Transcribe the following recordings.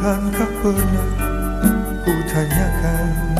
bukankah pernah ku tanyakan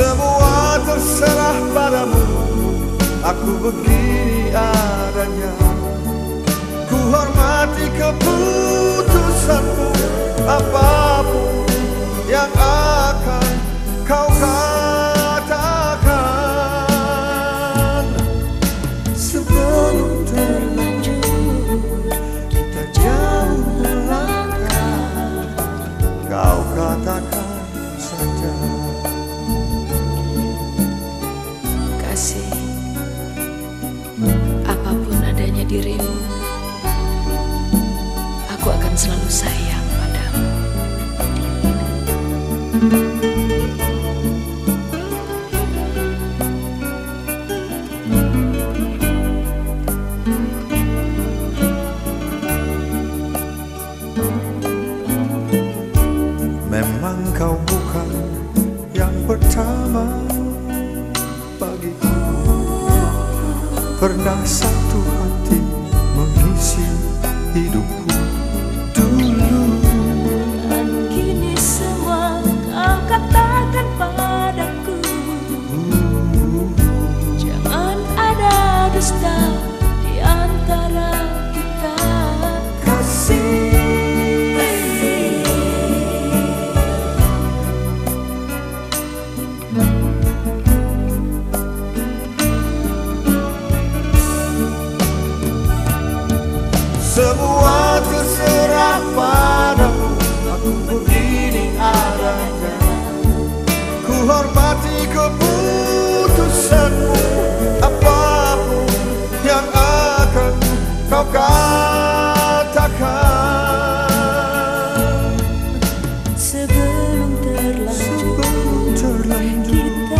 Semua terserah padamu. Aku begini adanya. Ku hormati keputusanmu. Apa pertama bagiku. Pernah satu Semua terserah padamu. Aku begini adanya Ku hormati keputusanmu. Apa pun yang akan kau katakan. Sebelum terlanjur, Sebelum terlanjur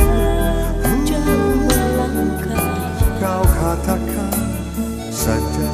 Kita jauh melangkah. Kau katakan saja